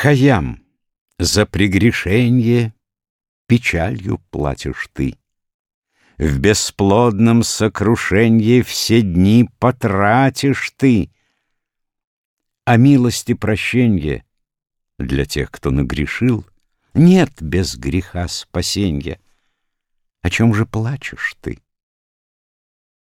Хаям, за прегрешение печалью платишь ты. В бесплодном сокрушенье все дни потратишь ты. А милости прощенье для тех, кто нагрешил, нет без греха спасенья. О чем же плачешь ты?